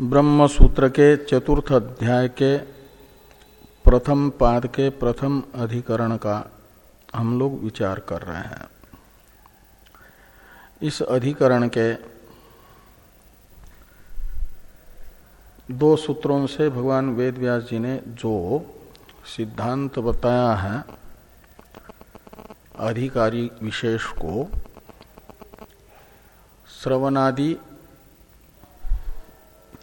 ब्रह्म सूत्र के चतुर्थ अध्याय के प्रथम पाद के प्रथम अधिकरण का हम लोग विचार कर रहे हैं। इस अधिकरण के दो सूत्रों से भगवान वेद व्यास जी ने जो सिद्धांत बताया है, अधिकारी विशेष को, श्रवणादि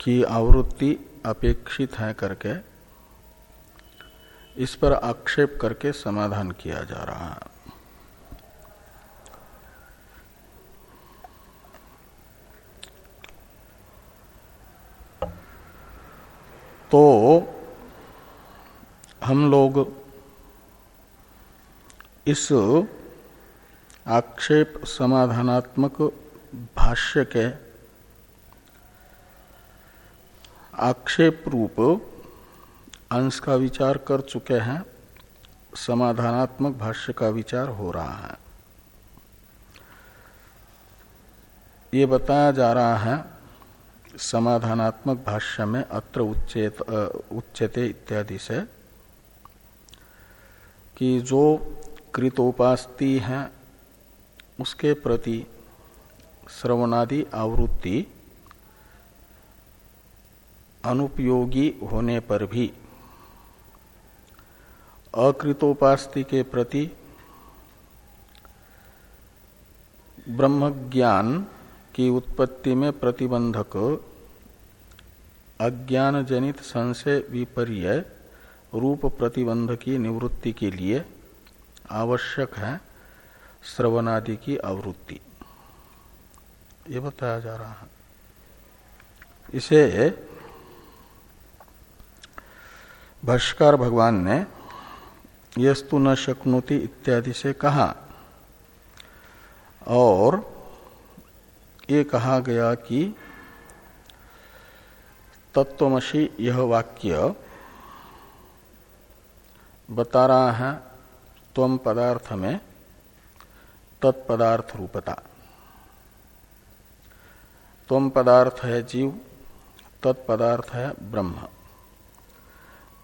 की आवृत्ति अपेक्षित है करके, इस पर आक्षेप करके समाधान किया जा रहा है। तो हम लोग इस आक्षेप समाधानात्मक भाष्य के आक्षेप रूप अंश का विचार कर चुके हैं, समाधानात्मक भाष्य का विचार हो रहा है। ये बताया जा रहा है, समाधानात्मक भाष्य में अत्र उच्चेत उच्चते इत्यादि से, कि जो कृतोपास्ति है, उसके प्रति श्रवणादि आवृत्ति अनुपयोगी होने पर भी। अकृतोपास्ति के प्रति ब्रह्म ज्ञान की उत्पत्ति में प्रतिबंधक अज्ञान जनित संशय विपर्य रूप प्रतिबंध की निवृत्ति के लिए आवश्यक है श्रवणादि की आवृत्ति। ये बताया जा रहा है। इसे भाष्कर भगवान ने यस्तु न शक्नोति इत्यादि से कहा। और ये कहा गया कि तत्वमसी यह वाक्य बता रहा है त्वम पदार्थ में तत्पदार्थ रूपता त्वम पदार्थ है जीव, तत्पदार्थ है ब्रह्म।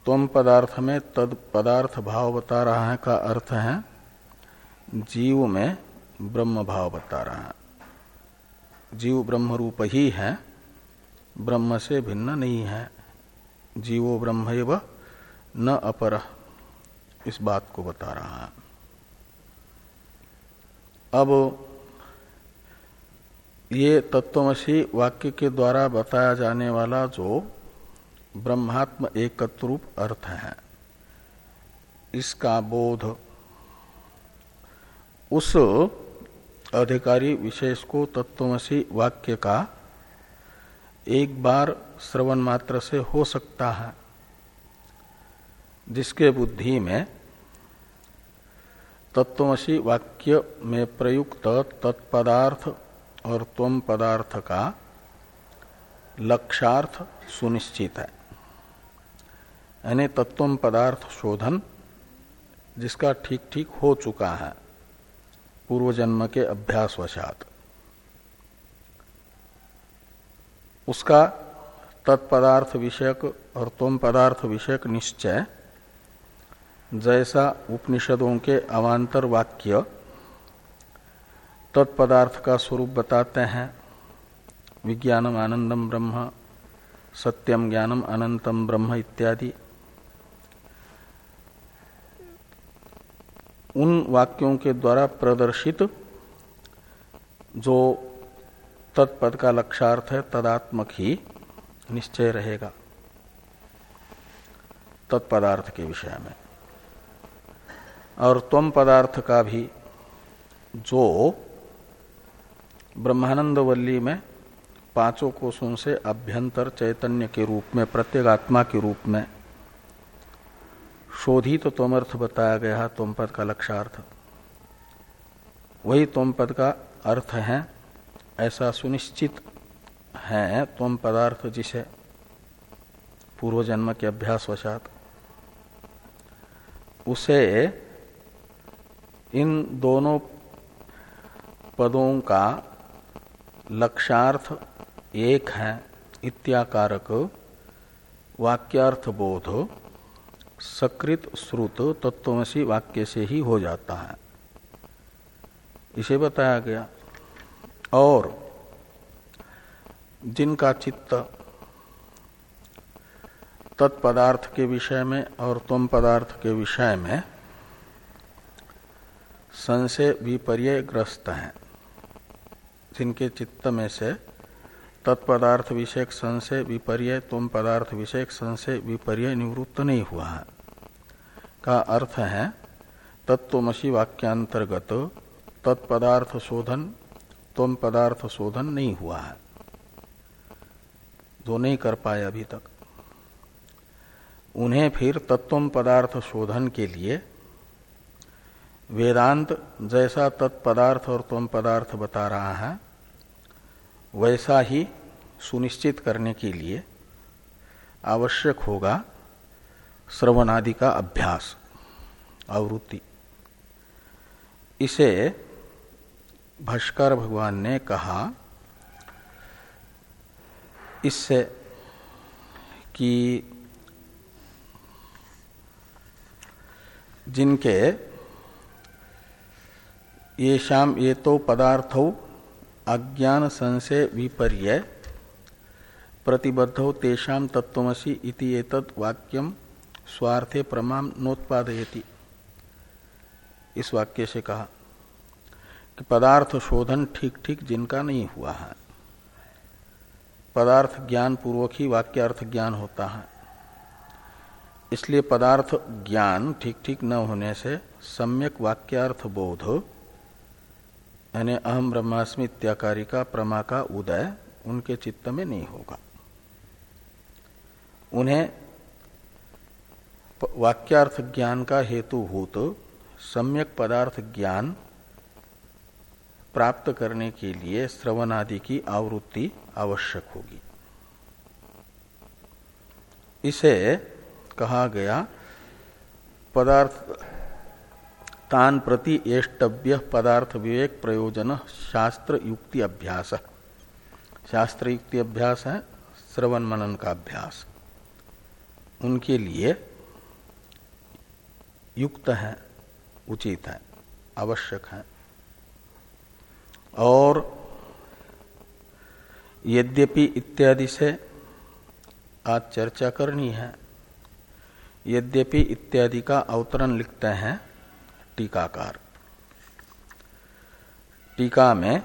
तम पदार्थ में तद पदार्थ भाव बता रहा है का अर्थ है, जीव में ब्रह्म भाव बता रहा है। जीव ब्रह्म रूप ही है, ब्रह्म से भिन्न नहीं है। जीवो ब्रह्म न अपर, इस बात को बता रहा है। अब ये तत्वमसी वाक्य के द्वारा बताया जाने वाला जो ब्रह्मात्म एकत्रूप अर्थ है। इसका बोध उस अधिकारी विशेष को तत्वमसी वाक्य का एक बार श्रवण मात्र से हो सकता है, जिसके बुद्धि में तत्वमसी वाक्य में प्रयुक्त तत्पदार्थ और त्वम पदार्थ का लक्षार्थ सुनिश्चित है। यानी तत्व पदार्थ शोधन, जिसका ठीक ठीक हो चुका है पूर्व जन्म के अभ्यास वशात उसका तत्पदार्थ विषयक और तुम पदार्थ विषयक निश्चय, जैसा उपनिषदों के अवान्तर वाक्य तत्पदार्थ का स्वरूप बताते हैं, विज्ञानम आनंदम ब्रह्म, सत्यम ज्ञानम अनंतम ब्रह्म इत्यादि। उन वाक्यों के द्वारा प्रदर्शित जो तत्पद का लक्षार्थ है, तदात्मक ही निश्चय रहेगा। तत्पदार्थ के विषय में। और तम पदार्थ का भी जो ब्रह्मानंद वल्ली में पाँचों कोषों से अभ्यंतर चैतन्य के रूप में, प्रत्येगात्मा के रूप में शोधित तो तोमर्थ बताया गया है, तोम पद का लक्षार्थ। वही तोम पद का अर्थ है, ऐसा सुनिश्चित है तोम पदार्थ जिसे पूर्व जन्म के अभ्यास वशात उसे इन दोनों पदों का लक्षार्थ एक है, इत्याकारक वाक्यार्थ बोध। सकृत श्रुत तत्वमसी वाक्य से ही हो जाता है। इसे बताया गया। और जिनका चित्त तत्पदार्थ के विषय में और तुम पदार्थ के विषय में संशय विपर्य ग्रस्त है, जिनके चित्त में से तत्पदार्थ विषयक संशय विपर्य, तुम पदार्थ विषयक संशय विपर्य निवृत्त नहीं हुआ। है का अर्थ है तत्वमसी वाक्यांतर्गत तत्पदार्थ शोधन, तुम पदार्थ शोधन नहीं हुआ। है जो नहीं कर पाए अभी तक। उन्हें फिर तत्व पदार्थ शोधन के लिए वेदांत जैसा तत्पदार्थ और तुम पदार्थ बता रहा है वैसा ही सुनिश्चित करने के लिए आवश्यक होगा श्रवणादि का अभ्यास, आवृत्ति। इसे भाष्कर भगवान ने कहा, इससे कि जिनके ये शाम ये तो पदार्थ अज्ञान संशय विपर्य प्रतिबद्ध तेषाम तत्वमसी इति वाक्यम स्वार्थे प्रमाण नोत्पादयति। इस वाक्य से कहा कि पदार्थ शोधन ठीक ठीक जिनका नहीं हुआ है। पदार्थ ज्ञान पूर्वक ही वाक्यार्थ ज्ञान होता है। इसलिए पदार्थ ज्ञान ठीक ठीक न होने से सम्यक वाक्यार्थ बोध यानी अहम ब्रह्मास्मि इत्याकारी का, प्रमा का उदय उनके चित्त में नहीं होगा। उन्हें वाक्यार्थ ज्ञान का हेतु हो तो सम्यक पदार्थ ज्ञान प्राप्त करने के लिए श्रवण आदि की आवृत्ति आवश्यक होगी। इसे कहा गया पदार्थ तान प्रति एष्टव्य पदार्थ विवेक प्रयोजन शास्त्र युक्ति अभ्यास। शास्त्र युक्ति अभ्यास है श्रवण मनन का अभ्यास। उनके लिए युक्त है, उचित है, आवश्यक है। और यद्यपि इत्यादि से आज चर्चा करनी है, यद्यपि इत्यादि का अवतरण लिखते हैं टीकाकार। टीका में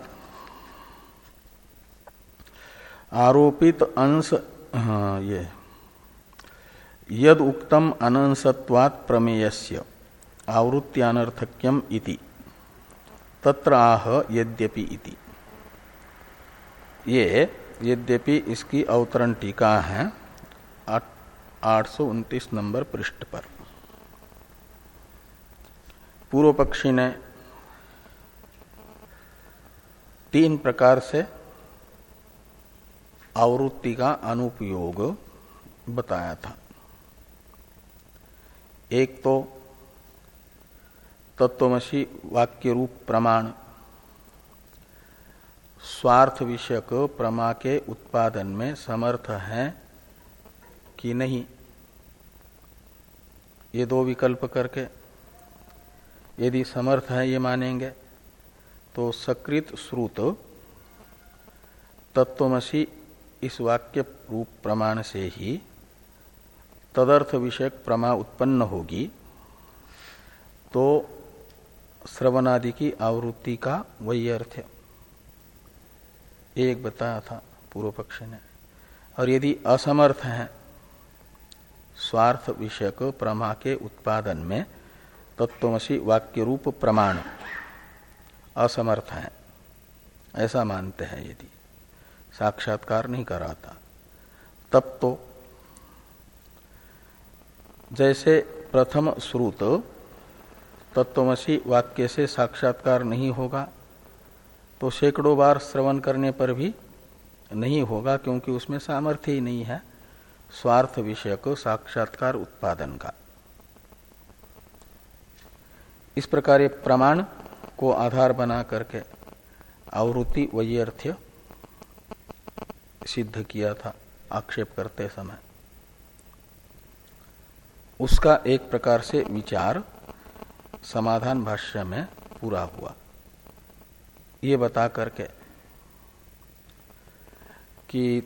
आरोपित अंश हाँ ये। यद उक्तम अनंसत्वात् प्रमेयस्य, आवृत्त्यानर्थक्यम इति। तत्र आह यद्यपि इति। ये, यद्यपि इसकी अवतरण टीका है, आठ सौ नंबर पृष्ठ पर। पूर्व पक्षी ने तीन प्रकार से आवृत्ति का अनुपयोग बताया था। एक तो तत्वमसी वाक्य रूप प्रमाण, स्वार्थ विषयक प्रमा के उत्पादन में समर्थ है कि नहीं, ये दो विकल्प करके। यदि समर्थ है, ये मानेंगे। तो सकृत श्रुत तत्वमसी इस वाक्य रूप प्रमाण से ही तदर्थ विषयक प्रमा उत्पन्न होगी। तो श्रवणादि की आवृत्ति का वही अर्थ है। एक बताया था पूर्व पक्ष ने। और यदि असमर्थ है, स्वार्थ विषयक प्रमा के उत्पादन में तत्वमसी वाक्य रूप प्रमाण। असमर्थ है। ऐसा मानते हैं यदि। साक्षात्कार नहीं कराता। तब तो जैसे प्रथम श्रुत तत्वमसी वाक्य से साक्षात्कार नहीं होगा तो सैकड़ों बार श्रवण करने पर भी नहीं होगा, क्योंकि उसमें सामर्थ्य ही नहीं है। स्वार्थ विषय को साक्षात्कार उत्पादन का। इस प्रकार प्रमाण को आधार बना करके आवृत्ति वैर्थ्य सिद्ध किया था, आक्षेप करते समय। उसका एक प्रकार से विचार समाधान भाष्य में पूरा हुआ। ये बता करके कि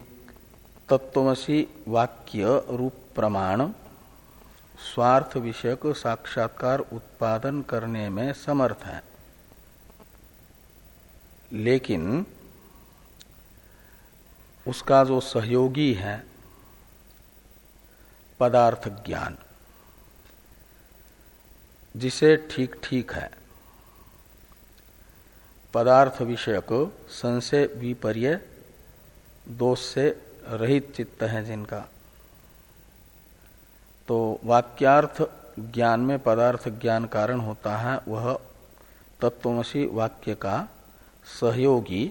तत्वमसी वाक्य रूप प्रमाण स्वार्थ विषयक साक्षात्कार उत्पादन करने में समर्थ है। लेकिन उसका जो सहयोगी है, पदार्थ ज्ञान, जिसे ठीक ठीक है, पदार्थ विषयक संशय, विपर्य, दोष से रहित चित्त है जिनका। तो वाक्यार्थ ज्ञान में पदार्थ ज्ञान कारण होता है वह तत्वमसी वाक्य का सहयोगी,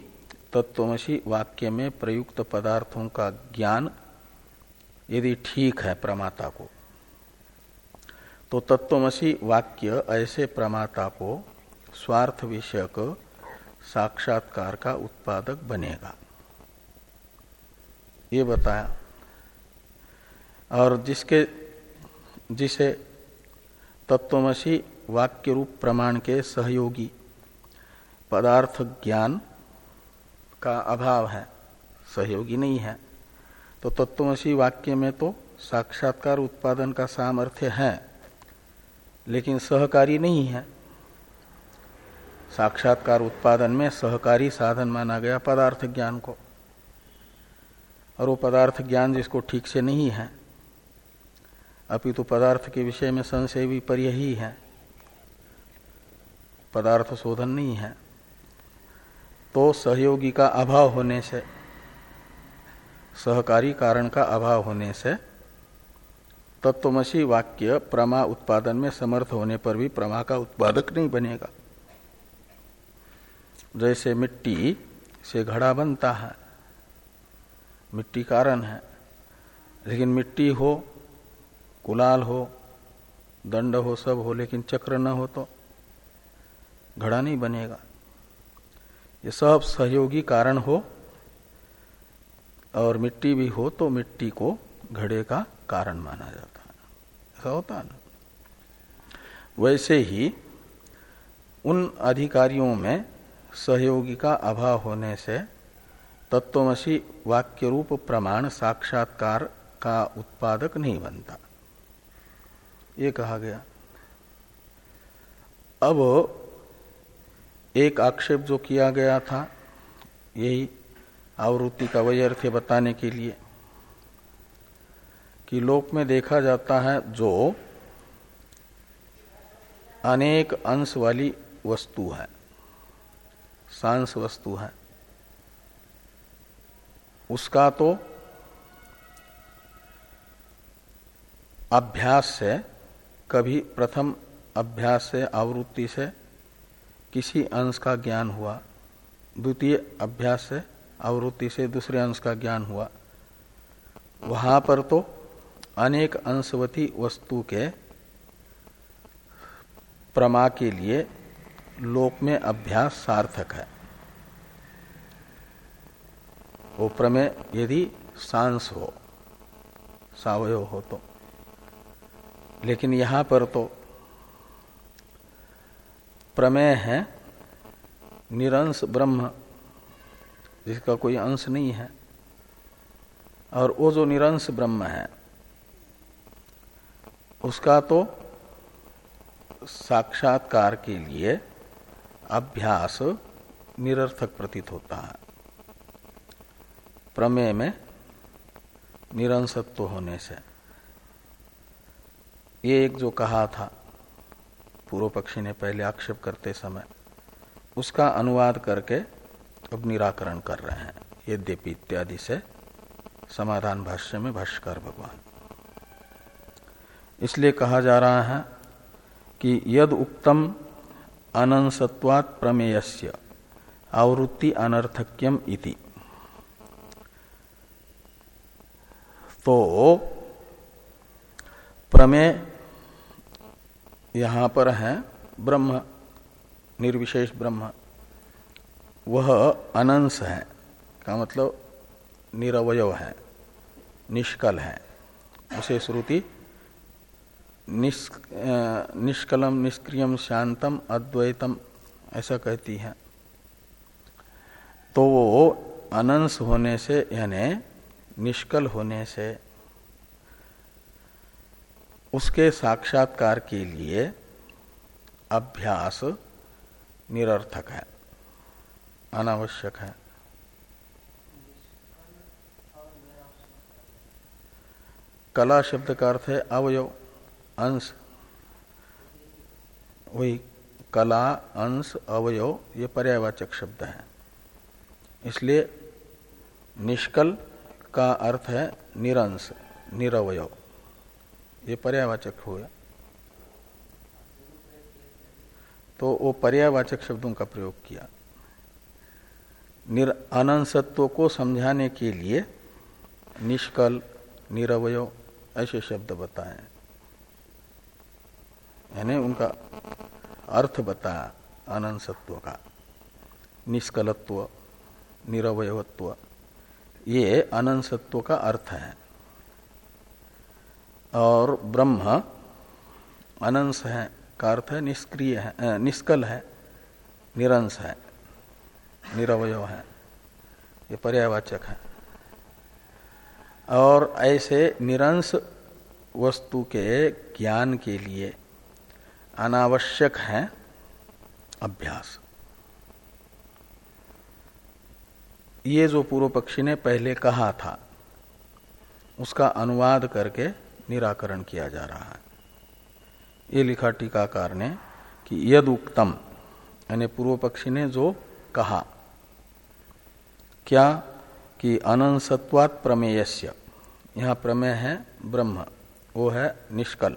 तत्वमसी वाक्य में प्रयुक्त पदार्थों का ज्ञान यदि ठीक है प्रमाता को तो तत्वमसी वाक्य ऐसे प्रमाता को स्वार्थ विषयक साक्षात्कार का उत्पादक बनेगा। ये बताया। और जिसके जिसे तत्वमसी वाक्य रूप प्रमाण के सहयोगी पदार्थ ज्ञान का अभाव है, सहयोगी नहीं है। तो तत्वमसी वाक्य में तो साक्षात्कार उत्पादन का सामर्थ्य है, लेकिन सहकारी नहीं है। साक्षात्कार उत्पादन में सहकारी साधन माना गया पदार्थ ज्ञान को। और वो पदार्थ ज्ञान जिसको ठीक से नहीं है अपितु पदार्थ के विषय में संशय भी पर यही है। पदार्थ शोधन नहीं है। तो सहयोगी का अभाव होने से, सहकारी कारण का अभाव होने से, तत्वमसी वाक्य प्रमा उत्पादन में समर्थ होने पर भी प्रमा का उत्पादक नहीं बनेगा। जैसे मिट्टी से घड़ा बनता है, मिट्टी कारण है, लेकिन मिट्टी हो कुलाल हो, दंड हो, सब हो, लेकिन चक्र न हो तो घड़ा नहीं बनेगा। ये सब सहयोगी कारण हो और मिट्टी भी हो तो मिट्टी को घड़े का कारण माना जाता है। ऐसा होता है ना? वैसे ही उन अधिकारियों में सहयोगी का अभाव होने से तत्वमसी वाक्य रूप प्रमाण साक्षात्कार का उत्पादक नहीं बनता। ये कहा गया। अब एक आक्षेप जो किया गया था, यही आवृत्ति का वैर्थ्य बताने के लिए कि लोक में देखा जाता है जो अनेक अंश वाली वस्तु है, सांस वस्तु है। उसका तो अभ्यास से कभी प्रथम अभ्यास से, आवृत्ति से किसी अंश का ज्ञान हुआ, द्वितीय अभ्यास से, आवृत्ति से दूसरे अंश का ज्ञान हुआ। वहाँ पर तो अनेक अंशवती वस्तु के प्रमा के लिए लोक में अभ्यास सार्थक है। वो प्रमेय यदि सांस हो, सावयव हो तो। लेकिन यहाँ पर तो प्रमेय है निरंश ब्रह्म, जिसका कोई अंश नहीं है। और वो जो निरंश ब्रह्म है, उसका तो साक्षात्कार के लिए अभ्यास निरर्थक प्रतीत होता है। प्रमेय में निरंसत्व होने से। ये एक जो कहा था, पूर्व पक्षी ने पहले आक्षेप करते समय, उसका अनुवाद करके अब निराकरण कर रहे हैं। यद्यपि इत्यादि से समाधान भाष्य में भाष्कर भगवान। इसलिए कहा जा रहा है कि यद उक्तम अनंसत्वात् प्रमेयस्य आवृत्ति अनर्थक्यम इति। तो प्रमेय यहाँ पर है ब्रह्म, निर्विशेष ब्रह्म। वह अनंस है, का मतलब निरवय है, निष्कल है। उसे श्रुति निष्कलम, निष्क्रियम, शांतम, अद्वैतम, ऐसा कहती है। तो वो अनंस होने से, यानी निष्कल होने से उसके साक्षात्कार के लिए अभ्यास निरर्थक है, अनावश्यक है। कला शब्द का अर्थ है अवयव, अंश। वही कला, अंश, अवयव, ये पर्यावाचक शब्द है। इसलिए निष्कल का अर्थ है निरंश निरवय ये पर्यावाचक हुआ तो वो पर्यावाचक शब्दों का प्रयोग किया। अनंसत्व को समझाने के लिए निष्कल, निरवय ऐसे शब्द बताए। यानी उनका अर्थ बताया अनंसत्व का। निष्कलत्व, निरवयत्व, ये अनंसत्व का अर्थ है। और ब्रह्म अनंस है, का अर्थ है निष्क्रिय है निष्कल है निरंश है, निरवय है, ये पर्यावाचक है। और ऐसे निरंश वस्तु के ज्ञान के लिए अनावश्यक है अभ्यास। ये जो पूर्व पक्षी ने पहले कहा था, उसका अनुवाद करके निराकरण किया जा रहा है। ये लिखा टीकाकार ने कि यद उक्तम यानी पूर्व पक्षी ने जो कहा, क्या कि अनंसत्वात प्रमेयस्य, यहाँ प्रमेय है ब्रह्म, वो है निष्कल।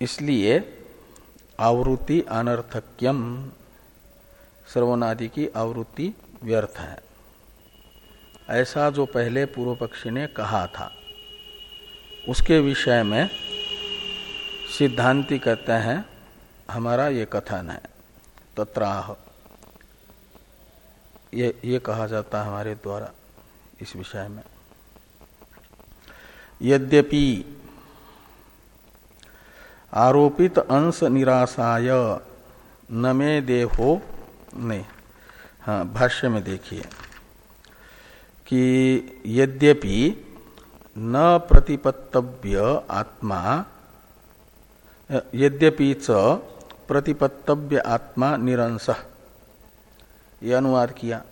इसलिए आवृत्ति अनर्थक्यम श्रवणादि की आवृत्ति व्यर्थ है। ऐसा जो पहले पूर्व पक्षी ने कहा था उसके विषय में सिद्धांति कहते हैं, हमारा ये कथन है। तत्राह। ये ये कहा जाता है हमारे द्वारा इस विषय में। यद्यपि आरोपित अंश निराशाय न मे देहो, नहीं हाँ भाष्य में देखिए कि यद्यपि न प्रतिपत्तव्य आत्मा, यद्यपि च प्रतिपत्तव्य आत्मा निरंश ये अनुवाद किया।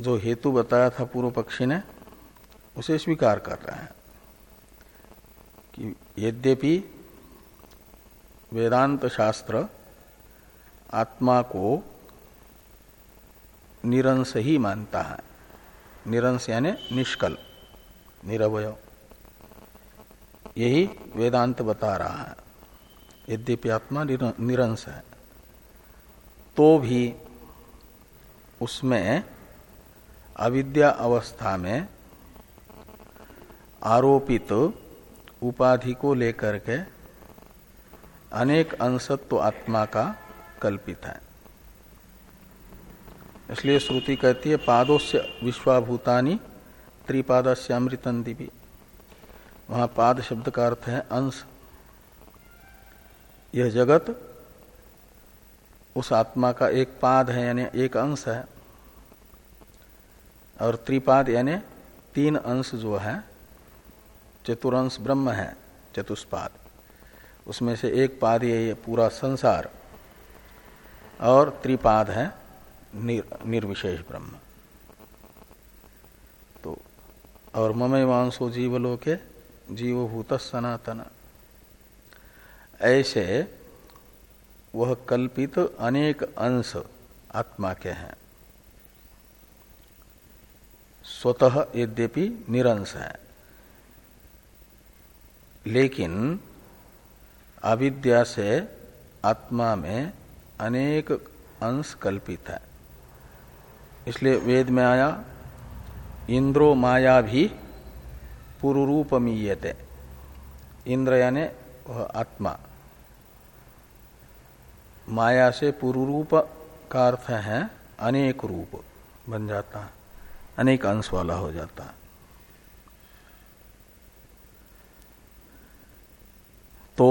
जो हेतु बताया था पूर्व पक्षी ने, उसे स्वीकार कर रहा है कि यद्यपि वेदांत शास्त्र आत्मा को निरंश ही मानता है। निरंश यानी निष्कल, निरवय। यही वेदांत बता रहा है। यद्यपि आत्मा निरंश है तो भी उसमें अविद्या अवस्था में आरोपित उपाधि को लेकर के अनेक अंशत्व आत्मा का कल्पित है। इसलिए श्रुति कहती है पादों से विश्वाभूतानी त्रिपाद से अमृतन दिवी वहाँ पाद शब्द का अर्थ है अंश। यह जगत उस आत्मा का एक पाद है, यानी एक अंश है। और त्रिपाद यानी तीन अंश जो है, चतुरंश ब्रह्म है, चतुष्पाद। उसमें से एक पाद ये पूरा संसार। और त्रिपाद है निर, निर्विशेष ब्रह्म। तो और ममय मांसो जीवलो के जीवभूत सनातन। ऐसे वह कल्पित अनेक अंश आत्मा के हैं। स्वतः यद्यपि निरंश है। लेकिन अविद्या से आत्मा में अनेक अंश कल्पित है। इसलिए वेद में आया, इंद्रो माया भी पुरुरूपमीयते। इंद्र यानी आत्मा। माया से पुरुरूप का अर्थ है अनेक रूप बन जाता है अनेक अंश वाला हो जाता। है तो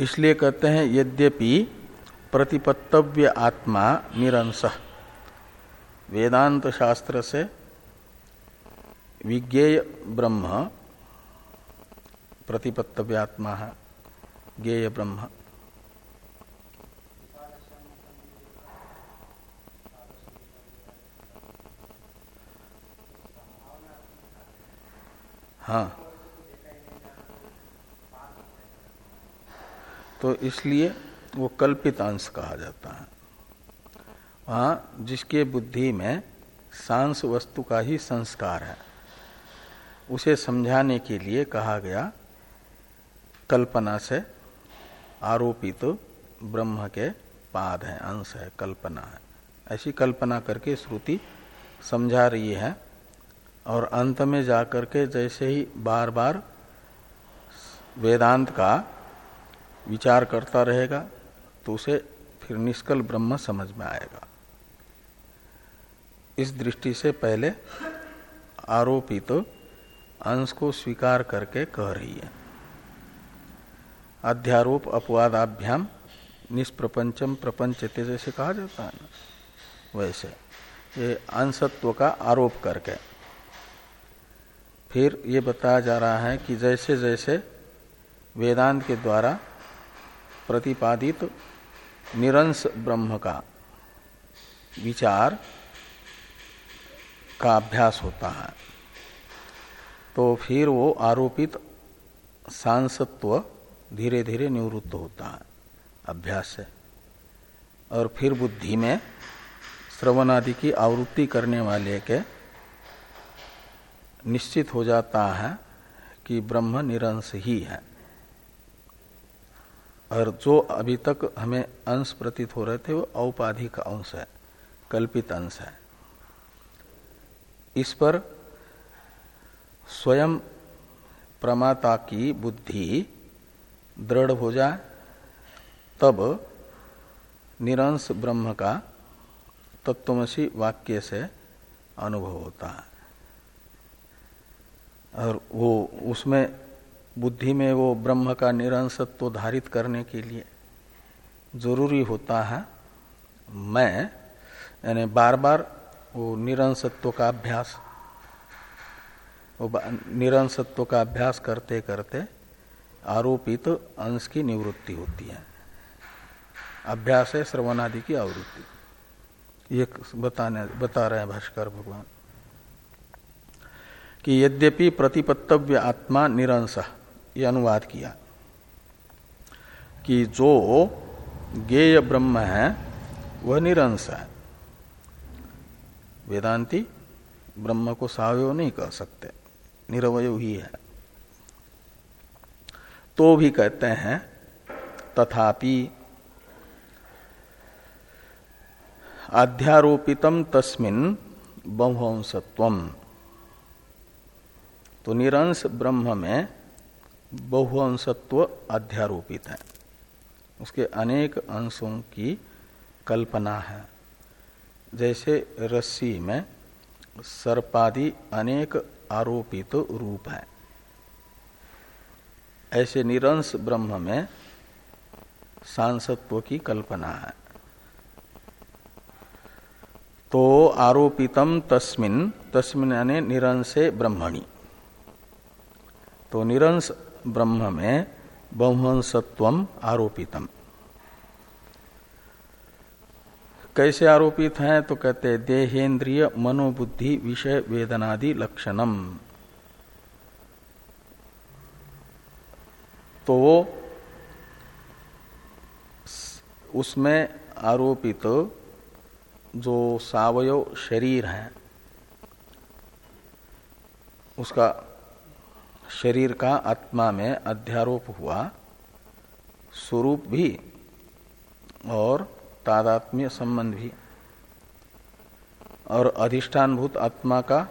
इसलिए कहते हैं यद्यपि प्रतिपत्तव्य आत्मा निरंश वेदांत शास्त्र से विज्ञेय ब्रह्म प्रतिपत्तव्य आत्मा है ज्ञेय ब्रह्म। हाँ। तो इसलिए वो कल्पित अंश कहा जाता है। वहाँ जिसके बुद्धि में सांस वस्तु का ही संस्कार है, उसे समझाने के लिए कहा गया, कल्पना से आरोपित तो ब्रह्म के पाद है, अंश है, कल्पना है। ऐसी कल्पना करके श्रुति समझा रही है और अंत में जाकर के जैसे ही बार बार वेदांत का विचार करता रहेगा तो उसे फिर निष्कल ब्रह्म समझ में आएगा। इस दृष्टि से पहले आरोपित तो अंश को स्वीकार करके कह रही है। अध्यारोप अपवादाभ्याम निष्प्रपंचम प्रपंच जैसे कहा जाता है ना, वैसे ये अंशत्व का आरोप करके। फिर ये बताया जा रहा है कि जैसे जैसे वेदांत के द्वारा प्रतिपादित निरंश ब्रह्म का विचार का अभ्यास होता है। तो फिर वो आरोपित सांसत्व धीरे धीरे निवृत्त होता है, अभ्यास से। और फिर बुद्धि में श्रवण आदि की आवृत्ति करने वाले के निश्चित हो जाता है कि ब्रह्म निरंश ही है। और जो अभी तक हमें अंश प्रतीत हो रहे थे, वो औपाधिक अंश है, कल्पित अंश है। इस पर स्वयं प्रमाता की बुद्धि दृढ़ हो जाए, तब निरंश ब्रह्म का तत्वमसी वाक्य से अनुभव होता है। और वो उसमें बुद्धि में वो ब्रह्म का निरंसत्व धारित करने के लिए ज़रूरी होता है, मैं, यानी बार बार वो निरंसत्व का अभ्यास, वो निरंसत्व का अभ्यास करते करते आरोपित तो अंश की निवृत्ति होती है। अभ्यास है, श्रवणादि की आवृत्ति। ये बताने, बता रहे हैं भाष्कर भगवान कि यद्यपि प्रतिपत्तव्य आत्मा निरंश ये अनुवाद किया कि जो गेय ब्रह्म है, वह निरंश है। वेदांती ब्रह्म को सावय नहीं कह सकते निरवय ही है। तो भी कहते हैं, तथापि अध्यारोपितम तस्मिन बहुवंशत्व तो निरंश ब्रह्म में बहुवंशत्व अध्यारोपित है। उसके अनेक अंशों की कल्पना है। जैसे रस्सी में सर्पादि अनेक आरोपित तो रूप है। ऐसे निरंश ब्रह्म में सांसत्व की कल्पना है। तो आरोपितम तस्मिन तस्मिन यानी निरंसे ब्रह्मणि। तो निरंश ब्रह्म में बहुहंसत्व आरोपितम। कैसे आरोपित है? तो कहते देहेन्द्रिय मनोबुद्धि विषय वेदनादि लक्षणम। तो उसमें आरोपित जो सावयव शरीर है, उसका शरीर का आत्मा में अध्यारोप हुआ, स्वरूप भी और तादात्म्य संबंध भी। और अधिष्ठानभूत आत्मा का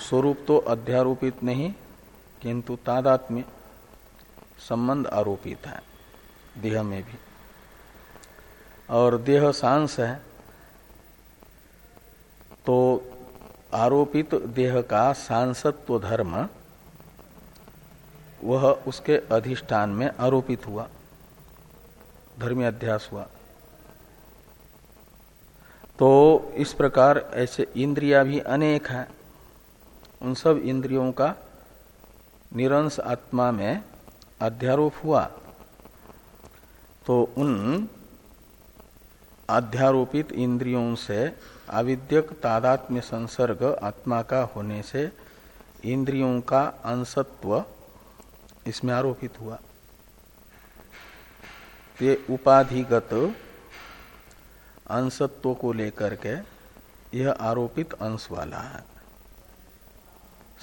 स्वरूप तो अध्यारोपित नहीं, किंतु तादात्म्य संबंध आरोपित है, देह में भी। और देह सांस है तो आरोपित देह का सांसत्व धर्म वह उसके अधिष्ठान में आरोपित हुआ, धर्मी अध्यास हुआ। तो इस प्रकार ऐसे इंद्रिया भी अनेक हैं। उन सब इंद्रियों का निरंश आत्मा में अध्यारोप हुआ। तो उन अध्यारोपित इंद्रियों से अविद्यक तादात्म्य संसर्ग आत्मा का होने से इंद्रियों का अंशत्व इसमें आरोपित हुआ। ये उपाधिगत अंशत्व को लेकर के यह आरोपित अंश वाला है।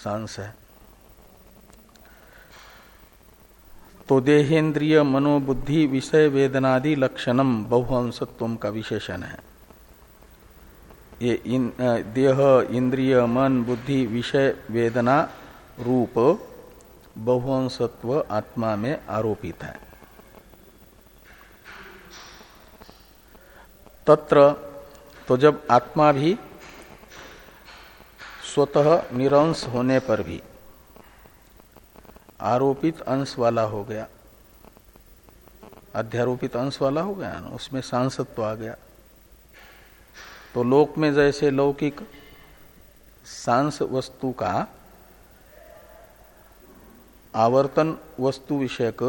सांस है। तो देहेन्द्रिय मनोबुद्धि विषय वेदनादि लक्षणम बहुअंशत्व का विशेषण है। ये इन, देह इंद्रिय मन बुद्धि विषय वेदना रूप बहुअंशत्व आत्मा में आरोपित है। तत्र तो जब आत्मा भी स्वतः निरंश होने पर भी आरोपित अंश वाला हो गया, अध्यारोपित अंश वाला हो गया ना, उसमें सांसत्व आ गया। तो लोक में जैसे लौकिक सांस वस्तु का आवर्तन वस्तु विषयक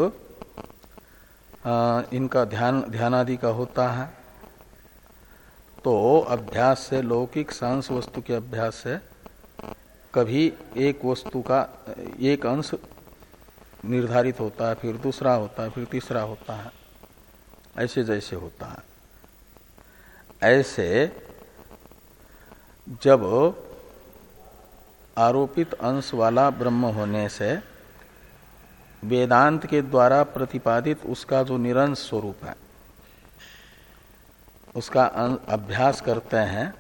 इनका ध्यान, ध्यानादि का होता है। तो अभ्यास से, लौकिक सांस वस्तु के अभ्यास से कभी एक वस्तु का, एक अंश निर्धारित होता है, फिर दूसरा होता है, फिर तीसरा होता है। ऐसे जैसे होता है। ऐसे जब आरोपित अंश वाला ब्रह्म होने से वेदांत के द्वारा प्रतिपादित उसका जो निरंश स्वरूप है, उसका अभ्यास करते हैं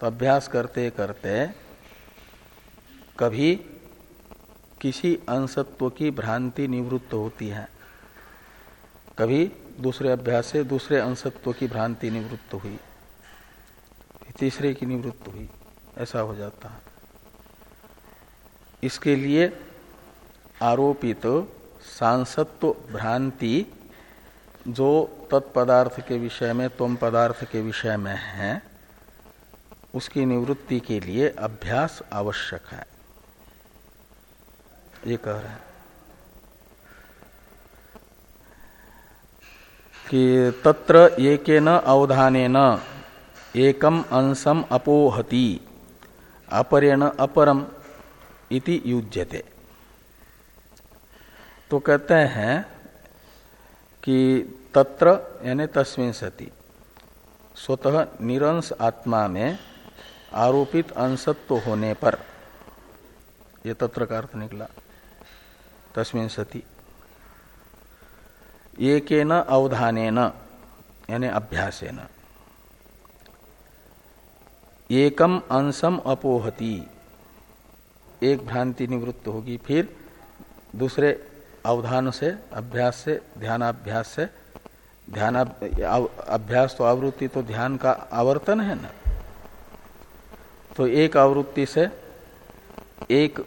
तो अभ्यास करते करते कभी किसी अंशत्व की भ्रांति निवृत्त होती है। कभी दूसरे अभ्यास से दूसरे अंशत्व की भ्रांति निवृत्त हुई, तीसरे की निवृत्त हुई, ऐसा हो जाता है। इसके लिए आरोपित सांसत्व भ्रांति जो तत्पदार्थ के विषय में, तुम पदार्थ के विषय में है, उसकी निवृत्ति के लिए अभ्यास आवश्यक है। ये कह रहे हैं कि तत्र एक अवधान एकम अंशम अपोहति, अपरेण अपरम इति युज्यते। तो कहते हैं कि तत्र, यानी तस्वीन सती। स्वतः निरंश आत्मा में आरोपित अंशत्व होने पर यह तत्र का अर्थ निकला, तस्मिन सती। एक अवधान यानी अभ्यासेन। एकम अंशम अपोहति। एक भ्रांति निवृत्त होगी, फिर दूसरे अवधान से, अभ्यास से, ध्यानाभ्यास से, ध्यान अभ्यास तो आवृत्ति तो ध्यान का आवर्तन है ना? तो एक आवृत्ति से एक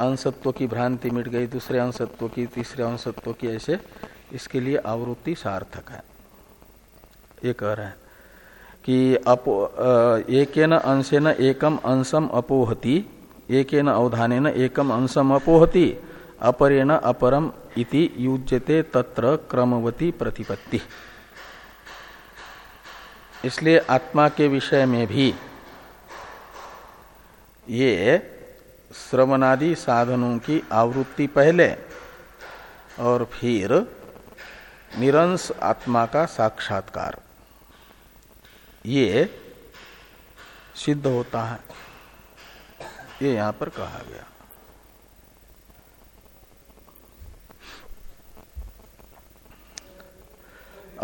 अंशत्व की भ्रांति मिट गई, दूसरे अंशत्व की, तीसरे अंशत्व की, ऐसे इसके लिए आवृत्ति सार्थक है। ये कह रहे हैं कि अपो एक अंशे न एकम अंशम अपोहति एक अवधान एकम अंशम अपोहति अपरेण अपरम इति युज्यते तत्र क्रमवती प्रतिपत्ति। इसलिए आत्मा के विषय में भी ये श्रवणादि साधनों की आवृत्ति पहले और फिर निरंश आत्मा का साक्षात्कार। ये सिद्ध होता है। ये यहाँ पर कहा गया।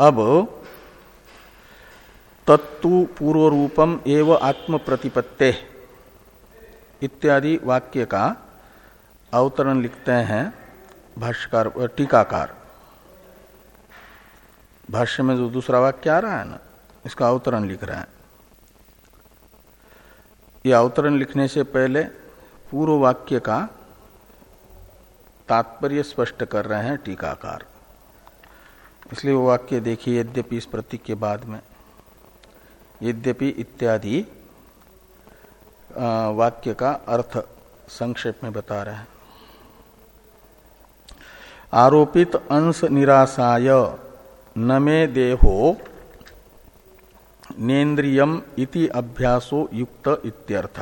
अब तत्तु पूर्व रूपम एवं आत्म प्रतिपत्ते इत्यादि वाक्य का अवतरण लिखते हैं भाष्यकार टीकाकार। भाष्य में जो दूसरा वाक्य आ रहा है ना, इसका अवतरण लिख रहा है। ये अवतरण लिखने से पहले पूर्व वाक्य का तात्पर्य स्पष्ट कर रहे हैं टीकाकार। इसलिए वो वाक्य देखिए यद्यपि इस प्रतीक के बाद में। यद्यपि इत्यादि वाक्य का अर्थ संक्षेप में बता रहे हैं। आरोपित अंश निराशाय, न मे देहो नेन्द्रियम इति अभ्यासो युक्त इत्यर्थ।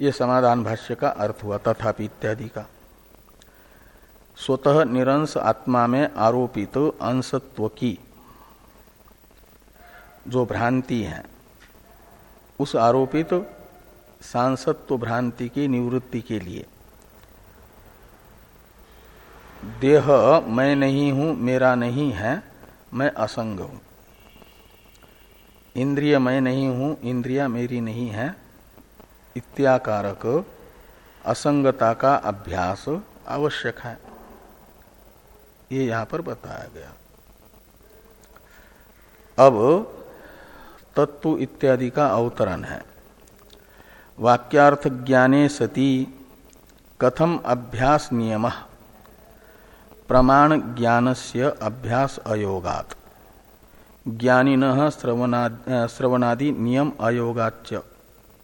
ये समाधान भाष्य का अर्थ हुआ, तथापि इत्यादि का। स्वतः निरंश आत्मा में आरोपित अंशत्व की जो भ्रांति है, उस आरोपित सांसत्व भ्रांति की निवृत्ति के लिए। देह, मैं नहीं हूँ, मेरा नहीं है, मैं असंग हूँ। इंद्रिय, मैं नहीं हूँ, इंद्रिया मेरी नहीं है, इत्याकारक असंगता का अभ्यास आवश्यक है। ये यहाँ पर बताया गया। अब तत्व इत्यादि का अवतरण है। वाक्यार्थ ज्ञाने सती कथम अभ्यास नियम प्रमाण ज्ञानस्य अभ्यास अयोगात। ज्ञानिन श्रवणादि नियम अयोगाच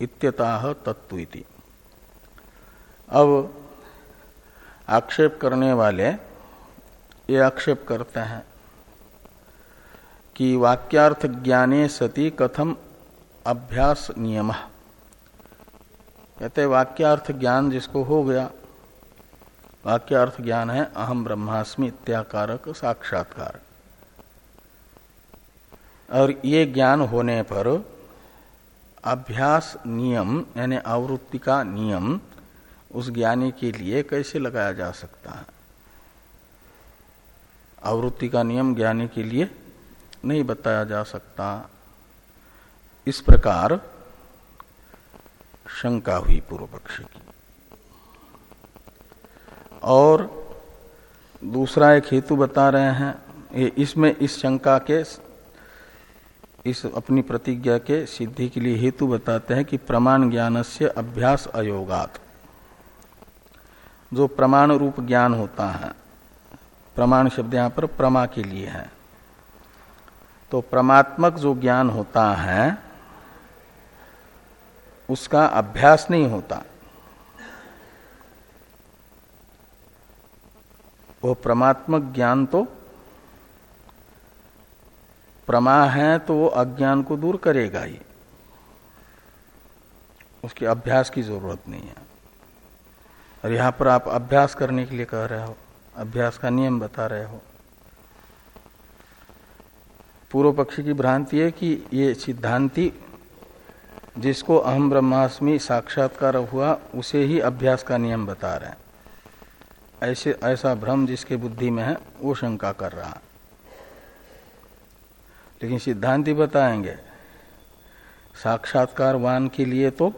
इत्यताह तत्व अब आक्षेप करने वाले ये आक्षेप करते हैं कि वाक्यार्थ ज्ञाने सती कथम अभ्यास नियम। कहते वाक्यार्थ ज्ञान जिसको हो गया, वाक्यार्थ ज्ञान है अहम ब्रह्मास्मि इत्याकारक साक्षात्कार। और ये ज्ञान होने पर अभ्यास नियम, यानी आवृत्ति का नियम, उस ज्ञानी के लिए कैसे लगाया जा सकता है? आवृत्ति का नियम ज्ञानी के लिए नहीं बताया जा सकता। इस प्रकार शंका हुई पूर्व पक्ष की। और दूसरा एक हेतु बता रहे हैं इसमें इस शंका के, इस अपनी प्रतिज्ञा के सिद्धि के लिए हेतु बताते हैं कि प्रमाण ज्ञान से अभ्यास अयोगात। जो प्रमाण रूप ज्ञान होता है प्रमाण शब्द यहाँ पर प्रमा के लिए है। तो प्रमात्मक जो ज्ञान होता है, उसका अभ्यास नहीं होता। वो प्रमात्मक ज्ञान तो प्रमा है तो वो अज्ञान को दूर करेगा ही। उसके अभ्यास की ज़रूरत नहीं है। और यहाँ पर आप अभ्यास करने के लिए कह रहे हो। अभ्यास का नियम बता रहे हो। पूर्व पक्षी की भ्रांति है कि ये सिद्धांति, जिसको अहम ब्रह्मास्मि साक्षात्कार हुआ, उसे ही अभ्यास का नियम बता रहे हैं। ऐसे, ऐसा भ्रम जिसके बुद्धि में है, वो शंका कर रहा लेकिन सिद्धांति बताएँगे, साक्षात्कारवान के लिए तो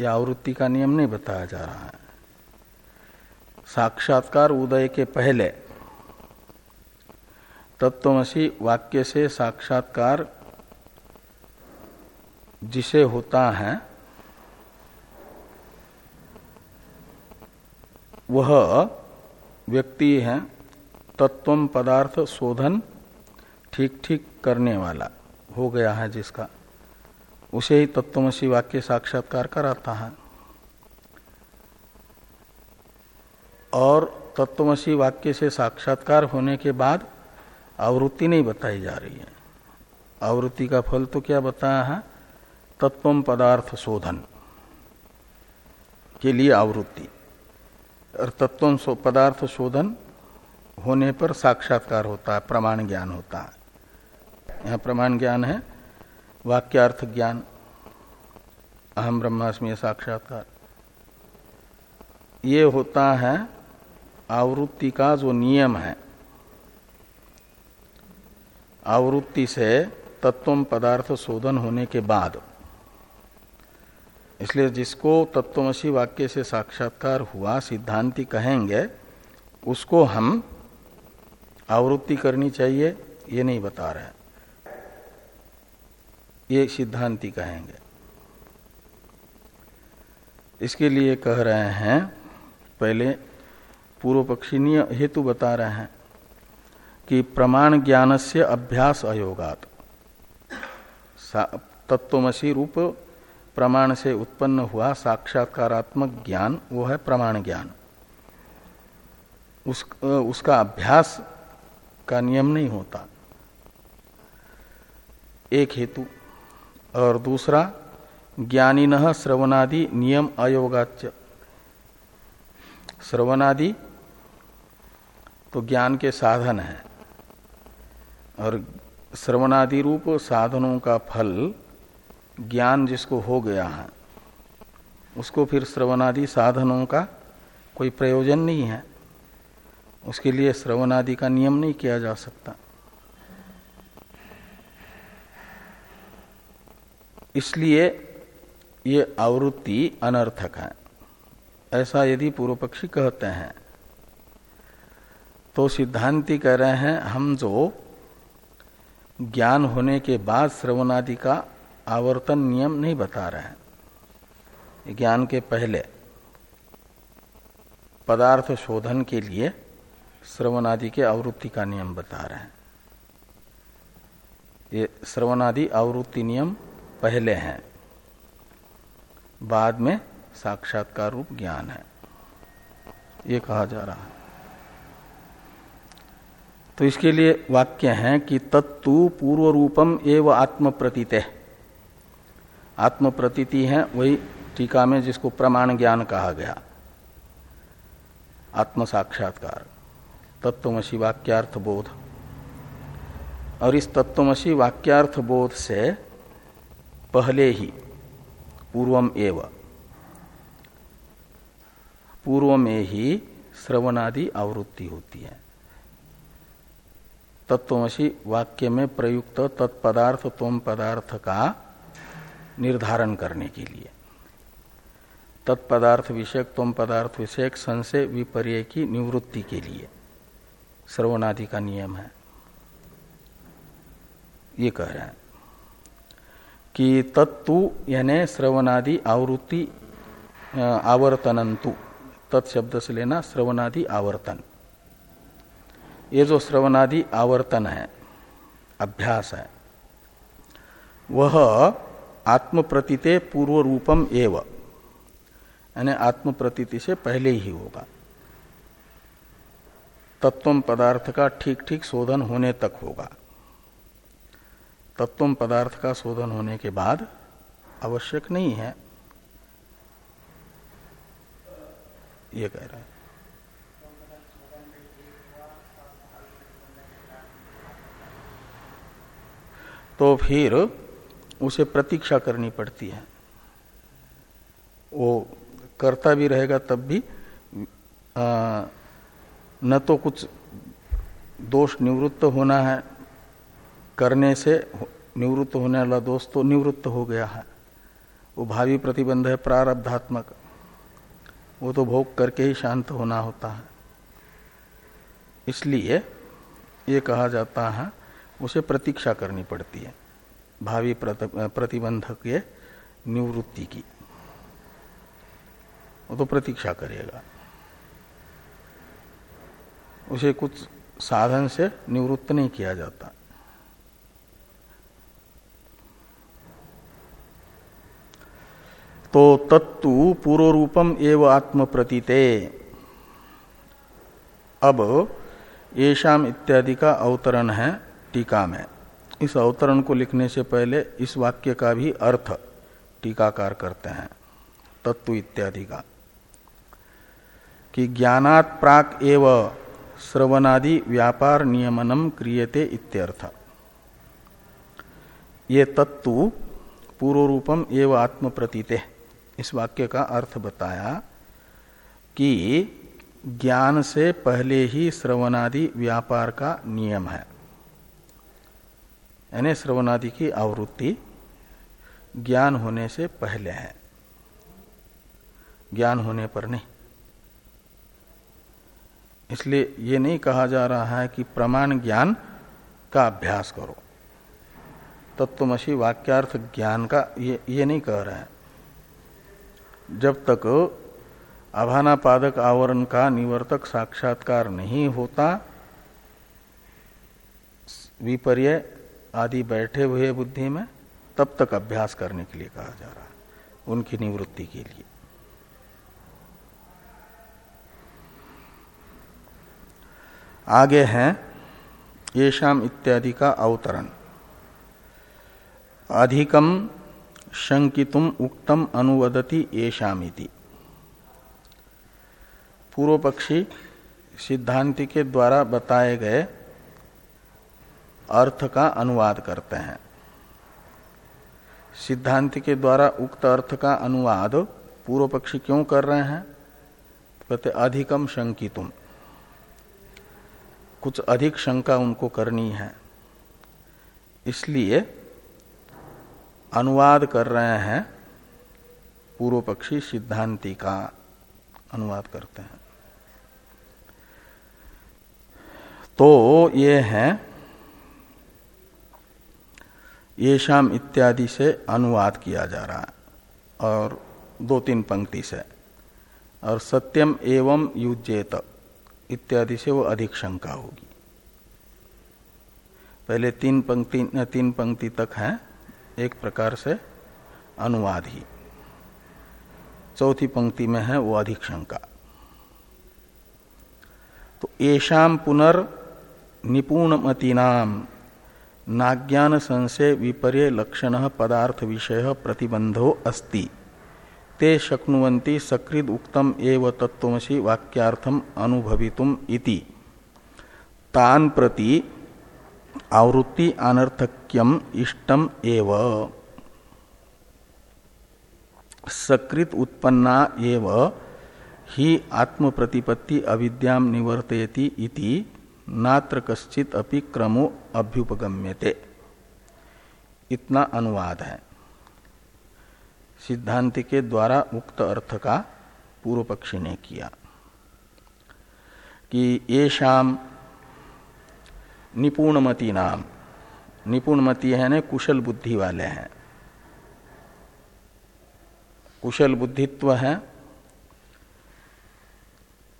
यह आवृत्ति का नियम नहीं बताया जा रहा है। साक्षात्कार उदय के पहले तत्वमसी वाक्य से साक्षात्कार जिसे होता है, वह व्यक्ति है तत्व पदार्थ शोधन ठीक ठीक करने वाला हो गया है जिसका। उसे ही तत्वमसी वाक्य साक्षात्कार कराता है। और तत्वमसी वाक्य से साक्षात्कार होने के बाद आवृत्ति नहीं बताई जा रही है। आवृत्ति का फल तो क्या बताया है? तत्व पदार्थ शोधन के लिए आवृत्ति। और तत्व पदार्थ शोधन होने पर साक्षात्कार होता है, प्रमाण ज्ञान होता है। यहाँ प्रमाण ज्ञान है, वाक्यार्थ ज्ञान। अहम ब्रह्मास्मि साक्षात्कार। ये होता है आवृत्ति का जो नियम है, आवृत्ति से तत्व पदार्थ शोधन होने के बाद, इसलिए जिसको तत्वमसी वाक्य से साक्षात्कार हुआ, सिद्धांति कहेंगे, उसको हम आवृत्ति करनी चाहिए, ये नहीं बता रहे ये सिद्धांति कहेंगे। इसके लिए कह रहे हैं, पहले पूर्व पक्षी हेतु बता रहे हैं कि प्रमाण ज्ञान से अभ्यास अयोगात। तत्वमसी रूप प्रमाण से उत्पन्न हुआ साक्षात्कारात्मक ज्ञान वो है प्रमाण ज्ञान। उस, उसका अभ्यास का नियम नहीं होता। एक हेतु और दूसरा ज्ञानी न श्रवणादि नियम अयोगाच श्रवणादि तो ज्ञान के साधन है। और श्रवणादि रूप साधनों का फल ज्ञान जिसको हो गया है, उसको फिर श्रवणादि साधनों का कोई प्रयोजन नहीं है। उसके लिए श्रवणादि का नियम नहीं किया जा सकता। इसलिए ये आवृत्ति अनर्थक है। ऐसा यदि पूर्व पक्षी कहते हैं तो सिद्धांति कह रहे हैं, हम जो ज्ञान होने के बाद श्रवणादि का आवर्तन नियम नहीं बता रहे हैं। ज्ञान के पहले पदार्थ शोधन के लिए श्रवणादि के आवृत्ति का नियम बता रहे हैं। ये श्रवणादि आवृत्ति नियम पहले हैं। बाद में साक्षात्कार रूप ज्ञान है। ये कहा जा रहा है। तो इसके लिए वाक्य है कि तत्तु पूर्व रूपम एवं आत्म प्रतीत आत्म प्रतीति है, वही टीका में जिसको प्रमाण ज्ञान कहा गया। आत्म साक्षात्कार तत्वमसी वाक्यार्थ बोध और इस तत्वमसी वाक्यार्थ बोध से पहले ही पूर्वम एव, पूर्व में ही श्रवणादि आवृत्ति होती है। तत्वमसी वाक्य में प्रयुक्त तत्पदार्थ तोम पदार्थ का निर्धारण करने के लिए। तत्पदार्थ विषयक, तोम पदार्थ विषयक, संशय, विपर्य की निवृत्ति के लिए। श्रवणादि का नियम है। ये कह रहे हैं कि तत्तु यानी श्रवणादि आवृत्ति आवर्तनंतु। तत्शब्द से लेना श्रवणादि आवर्तन। ये जो श्रवणादि आवर्तन है, अभ्यास है, वह आत्म प्रतीते पूर्व रूपम एव। यानी आत्म प्रतीति से पहले ही होगा। तत्व पदार्थ का ठीक ठीक शोधन होने तक होगा। तत्व पदार्थ का शोधन होने के बाद आवश्यक नहीं है। ये कह रहा है। तो फिर उसे प्रतीक्षा करनी पड़ती है। वो करता भी रहेगा तब भी आ, न तो कुछ दोष निवृत्त होना है। करने से निवृत्त होने वाला दोष तो निवृत्त हो गया है। वो भावी प्रतिबंध है प्रारब्धात्मक। वो तो भोग करके ही शांत होना होता है। इसलिए ये कहा जाता है उसे प्रतीक्षा करनी पड़ती है। भावी प्रतिबंधक के निवृत्ति की। वो तो प्रतीक्षा करेगा। उसे कुछ साधन से निवृत्त नहीं किया जाता। तो तत्तु पूर्व रूपम एवं आत्म प्रतीते अब येषाम इत्यादि का अवतरण है। टीका में इस अवतरण को लिखने से पहले इस वाक्य का भी अर्थ टीकाकार करते हैं। तत्व इत्यादि का। कि ज्ञानात प्राक एव श्रवणादि व्यापार नियमनम क्रियते इत्यर्थ। ये तत्व पूर्व रूपम एवं आत्म प्रतीते इस वाक्य का अर्थ बताया कि ज्ञान से पहले ही श्रवणादि व्यापार का नियम है। यानी श्रवणादि की आवृत्ति ज्ञान होने से पहले है। ज्ञान होने पर नहीं। इसलिए ये नहीं कहा जा रहा है कि प्रमाण ज्ञान का अभ्यास करो। तत्वमसी वाक्यार्थ ज्ञान का ये ये नहीं कह रहा है। जब तक आभानापादक आवरण का निवर्तक साक्षात्कार नहीं होता, विपर्य आदि बैठे हुए बुद्धि में तब तक अभ्यास करने के लिए कहा जा रहा है, उनकी निवृत्ति के लिए। आगे हैं ये शाम इत्यादि का अवतरण। अधिकम शंकितुम उक्तम अनुवदति ये शामिति पूर्व पक्षी सिद्धांति के द्वारा बताए गए अर्थ का अनुवाद करते हैं। सिद्धांत के द्वारा उक्त अर्थ का अनुवाद पूर्व पक्षी क्यों कर रहे हैं? कहते, अधिकम शंकितुम। कुछ अधिक शंका उनको करनी है। इसलिए अनुवाद कर रहे हैं पूर्व पक्षी सिद्धांति का अनुवाद करते हैं। तो ये है ये शाम इत्यादि से अनुवाद किया जा रहा है और दो तीन पंक्ति से। और सत्यम एवं युजेत इत्यादि से वो अधिक शंका होगी। पहले तीन पंक्ति तीन पंक्ति तक है, एक प्रकार से अनुवाद ही। चौथी पंक्ति में है वो अधिक शंका। तो येषाम पुनर् निपुण मतीनाम नाज्ञान संशय विपर्य लक्षण पदार्थ विषय प्रतिबंधो अस्ति। ते शक्नुवन्ति सकृद उक्तम एव तत्वमसी वाक्यार्थम अनुभवितुम इति। तान प्रति आवृत्ति अनर्थक्यम इष्टम एव। सकृत उत्पन्ना एव ही आत्म प्रतिपत्ति अविद्याम निवर्तयति इति नात्र कश्चित अपि क्रमो अभ्युपगम्यते। इतना अनुवाद है। सिद्धांति के द्वारा उक्त अर्थ का पूर्व पक्षी ने किया कि ये शाम निपुणमती नाम, निपुणमति है ने कुशल बुद्धि वाले हैं। कुशल बुद्धित्व है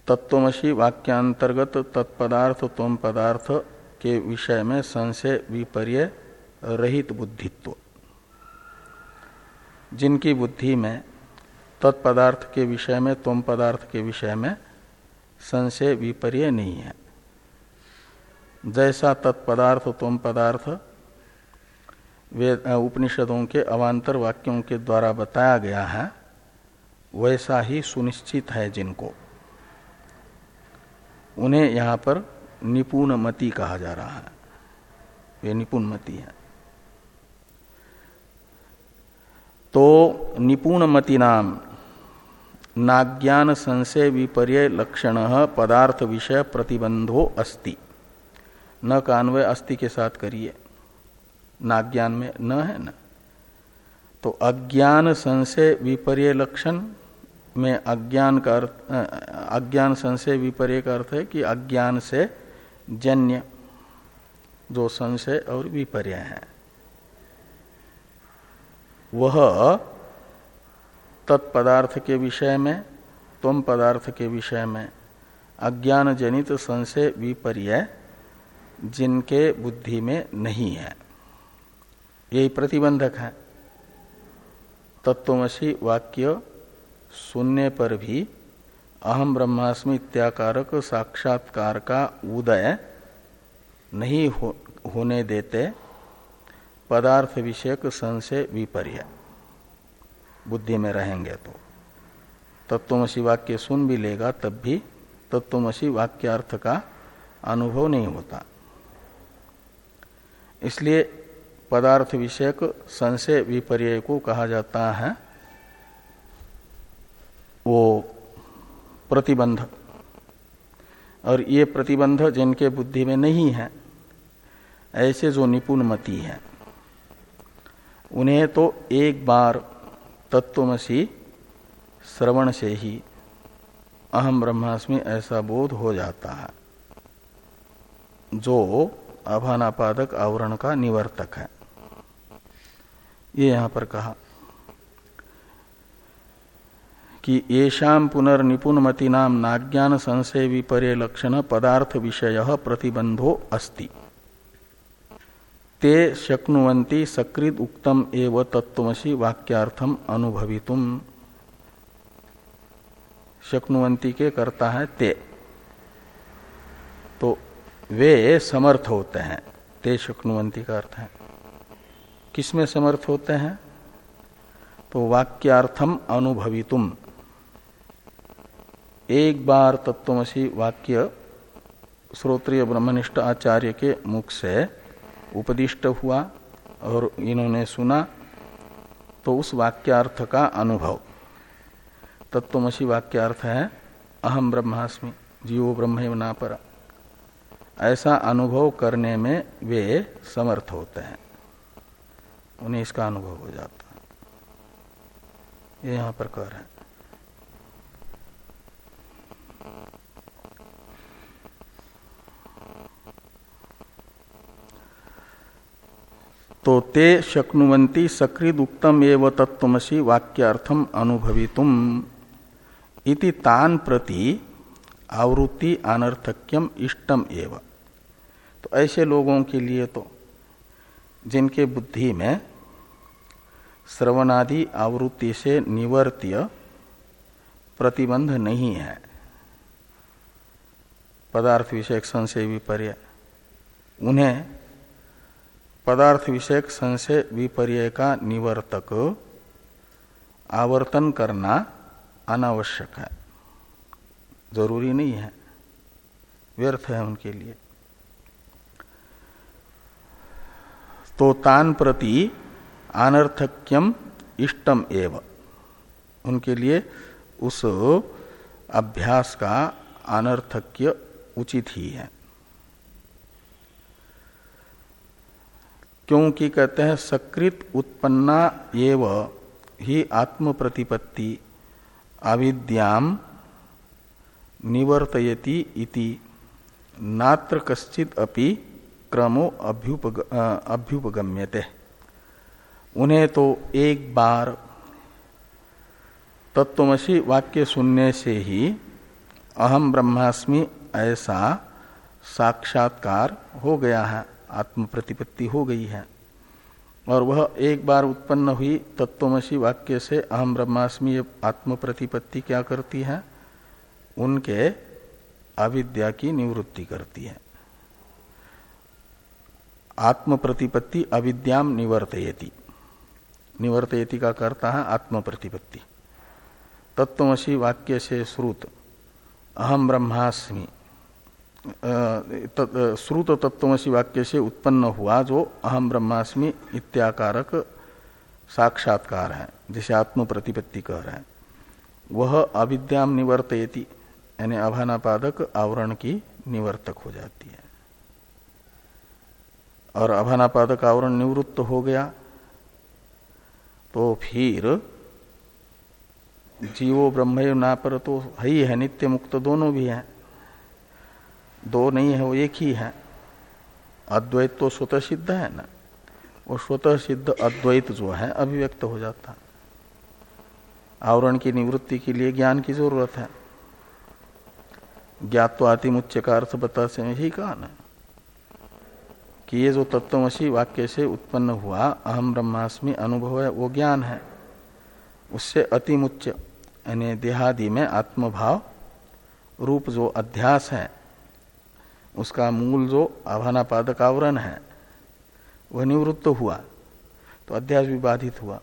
तत्वमसी वाक्यांतर्गत तत्पदार्थ तम पदार्थ के विषय में संशय विपर्य रहित बुद्धित्व। जिनकी बुद्धि में तत्पदार्थ के विषय में तम पदार्थ के विषय में संशय विपर्य नहीं है। जैसा तत्पदार्थ तम पदार्थ वे उपनिषदों के अवान्तर वाक्यों के द्वारा बताया गया है, वैसा ही सुनिश्चित है जिनको। उन्हें यहाँ पर निपुण मती कहा जा रहा है। वे निपुण मती है। तो निपुण मति नाम, नाज्ञान संशय विपर्य लक्षण पदार्थ विषय प्रतिबंधो अस्ति। न कान्वय अस्ति के साथ करिए। नाज्ञान में न है न। तो अज्ञान संशय विपर्य लक्षण में अज्ञान का अर्थ अज्ञान संशय विपर्य का अर्थ है कि अज्ञान से जन्य, जो संशय और विपर्य है। वह तत्पदार्थ के विषय में तुम पदार्थ के विषय में अज्ञान जनित संशय विपर्य जिनके बुद्धि में नहीं है। यही प्रतिबंधक है। तत्वमसी वाक्य सुनने पर भी अहम ब्रह्मास्मि इत्याकारक साक्षात्कार का उदय नहीं हो, होने देते पदार्थ विषयक संशय विपर्य। बुद्धि में रहेंगे तो। तत्वमसी वाक्य सुन भी लेगा तब भी तत्वमसी वाक्यार्थ का अनुभव नहीं होता। इसलिए पदार्थ विषयक संशय विपर्य को कहा जाता है। वो प्रतिबंध। और ये प्रतिबंध जिनके बुद्धि में नहीं है, ऐसे जो निपुण मती है, उन्हें तो एक बार तत्वमसी श्रवण से ही अहम ब्रह्मास्मि ऐसा बोध हो जाता है, जो अभानापादक आवरण का निवर्तक है। ये यहाँ पर कहा कि येषाम पुनर्निपुणमति नाम नाज्ञान संशय विपर्य लक्षण पदार्थ विषय प्रतिबंधो अस्ति। ते शक्नुवंती सकृत उक्तम एव तत्वसी वाक्यार्थम अनुभवितुम। शक्नुवंती के करता है? ते। तो वे समर्थ होते हैं। ते शक्नुवंती का अर्थ है? किसमें समर्थ होते हैं? तो वाक्यार्थम अनुभवितुम। एक बार तत्वमसी वाक्य श्रोत्रिय ब्रह्मनिष्ठ आचार्य के मुख से उपदिष्ट हुआ और इन्होंने सुना तो उस वाक्यार्थ का अनुभव। तत्वमसी वाक्यार्थ है, अहम ब्रह्मास्मि, जीवो ब्रह्म ना पर ऐसा अनुभव करने में वे समर्थ होते हैं। उन्हें इसका अनुभव हो जाता है। ये यहाँ पर कह रहे हैं। तो ते शक्नुवंती सकृद उत्तम एव तत्वमसी वाक्यार्थम अनुभवितुम। इति तान प्रति आवृत्ति अनर्थक्यम इष्टम एव। तो ऐसे लोगों के लिए तो जिनके बुद्धि में श्रवणादि आवृत्ति से निवर्त्य प्रतिबंध नहीं है, पदार्थ विषय संशय विपर्य, उन्हें पदार्थ विषयक संशय विपर्य का निवर्तक। आवर्तन करना अनावश्यक है। ज़रूरी नहीं है। व्यर्थ है उनके लिए। तो तान प्रति अनर्थक्यम इष्टम एव। उनके लिए उस अभ्यास का अनर्थक्य उचित ही है। क्योंकि कहते हैं सकृत उत्पन्ना एव ही आत्म प्रतिपत्ति अविद्याम निवर्तयति इति। नात्र कश्चित अपि क्रमो अभ्युपग, अभ्युपगम्यते। उन्हें तो एक बार तत्वमसी वाक्य सुनने से ही अहम ब्रह्मास्मि ऐसा साक्षात्कार हो गया है। आत्म प्रतिपत्ति हो गई है। और वह एक बार उत्पन्न हुई तत्वमसी वाक्य से अहम ब्रह्मास्मि आत्म प्रतिपत्ति क्या करती है? उनके अविद्या की निवृत्ति करती है। आत्म प्रतिपत्ति अविद्याम निवर्तयति। निवर्तयति का करता है आत्म प्रतिपत्ति तत्वमसी वाक्य से श्रुत अहम ब्रह्मास्मि श्रुत तत्वमसी वाक्य से उत्पन्न हुआ जो अहम ब्रह्मास्मि इत्याकारक साक्षात्कार है, जिसे आत्म प्रतिपत्ति कह रहे हैं। वह अविद्याम निवर्तयति, यानी अभानापादक आवरण की निवर्तक हो जाती है। और अभानापादक आवरण निवृत्त हो गया तो फिर जीवो ब्रह्म ना पर तो है ही है, नित्य मुक्त दोनों भी हैं। दो नहीं है, वो एक ही है। अद्वैत तो स्वतः सिद्ध है ना? वो स्वतः सिद्ध अद्वैत जो है, अभिव्यक्त हो जाता। है आवरण की निवृत्ति के लिए ज्ञान की ज़रूरत है। ज्ञातवातिमुच्च का अर्थ बता से यही कहा ना? कि ये जो तत्वमसी वाक्य से उत्पन्न हुआ, अहम ब्रह्मास्मि अनुभव है, वो ज्ञान है। उससे अतिमुच्च यानी देहादि में आत्मभाव रूप जो अध्यास है उसका मूल जो आभानापादक आवरण है, वह निवृत्त हुआ तो अध्यास भी बाधित हुआ।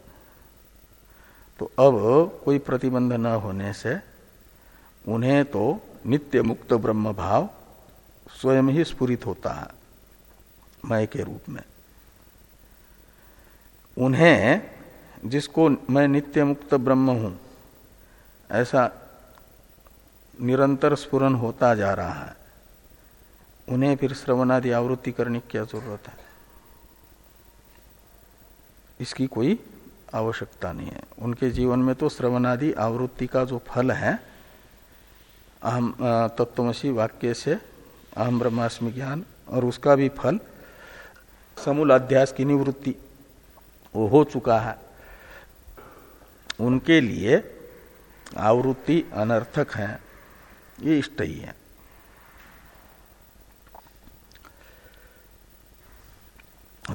तो अब कोई प्रतिबंध न होने से उन्हें तो नित्य मुक्त ब्रह्म भाव स्वयं ही स्फुरित होता है, मय के रूप में। उन्हें जिसको मैं नित्य मुक्त ब्रह्म हूँ, ऐसा निरंतर स्फुरन होता जा रहा है। उन्हें फिर श्रवणादि आवृत्ति करने की क्या ज़रूरत है? इसकी कोई आवश्यकता नहीं है। उनके जीवन में तो श्रवणादि आवृत्ति का जो फल है, अहम तत्वमसी वाक्य से अहम ब्रह्मास्मि ज्ञान और उसका भी फल समूल अध्यास की निवृत्ति वो हो चुका है। उनके लिए आवृत्ति अनर्थक है। ये इष्ट ही है।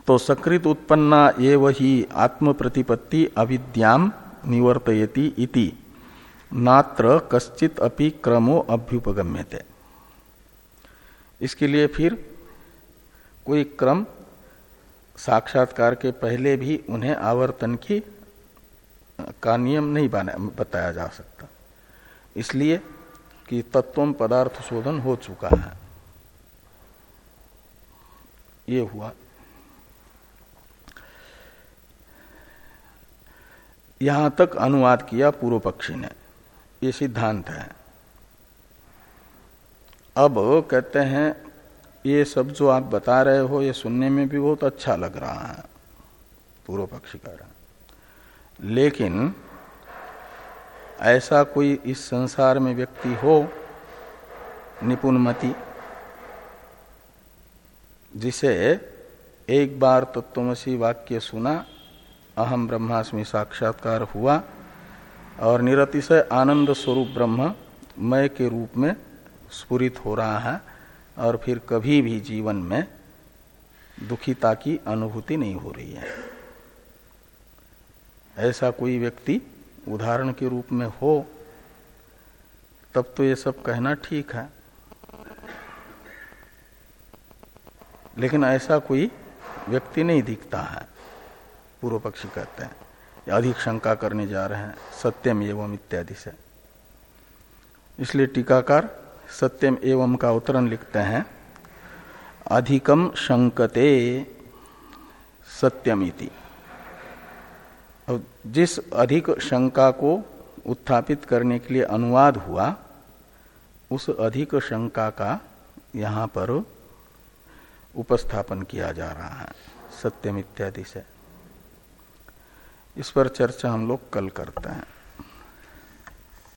तो सकृत उत्पन्ना ये वही आत्म प्रतिपत्ति अविद्याम इति। नात्र कश्चित अपि क्रमो अभ्युपगम्यते। इसके लिए फिर कोई क्रम साक्षात्कार के पहले भी उन्हें आवर्तन की, का नियम नहीं बताया जा सकता। इसलिए कि तत्व पदार्थ शोधन हो चुका है। ये हुआ। यहाँ तक अनुवाद किया पूर्व पक्षी ने। ये सिद्धांत है। अब कहते हैं, ये सब जो आप बता रहे हो, ये सुनने में भी बहुत अच्छा लग रहा है, पूर्व पक्षी का लेकिन ऐसा कोई इस संसार में व्यक्ति हो निपुणमति जिसे एक बार तत्वमसी वाक्य सुना अहम ब्रह्मास्मि साक्षात्कार हुआ और निरतिशय आनंद स्वरूप ब्रह्म मय के रूप में स्फुरित हो रहा है और फिर कभी भी जीवन में दुखिता की अनुभूति नहीं हो रही है। ऐसा कोई व्यक्ति उदाहरण के रूप में हो, तब तो ये सब कहना ठीक है। लेकिन ऐसा कोई व्यक्ति नहीं दिखता है। पूर्व पक्षी कहते हैं। अधिक शंका करने जा रहे हैं। सत्यम एवं इत्यादि से। इसलिए टीकाकार सत्यम एवं का उत्तरण लिखते हैं। अधिकम शंकते सत्यमिति जिस अधिक शंका को उत्थापित करने के लिए अनुवाद हुआ, उस अधिक शंका का यहाँ पर उपस्थापन किया जा रहा है। सत्यम इत्यादि से। इस पर चर्चा हम लोग कल करते हैं।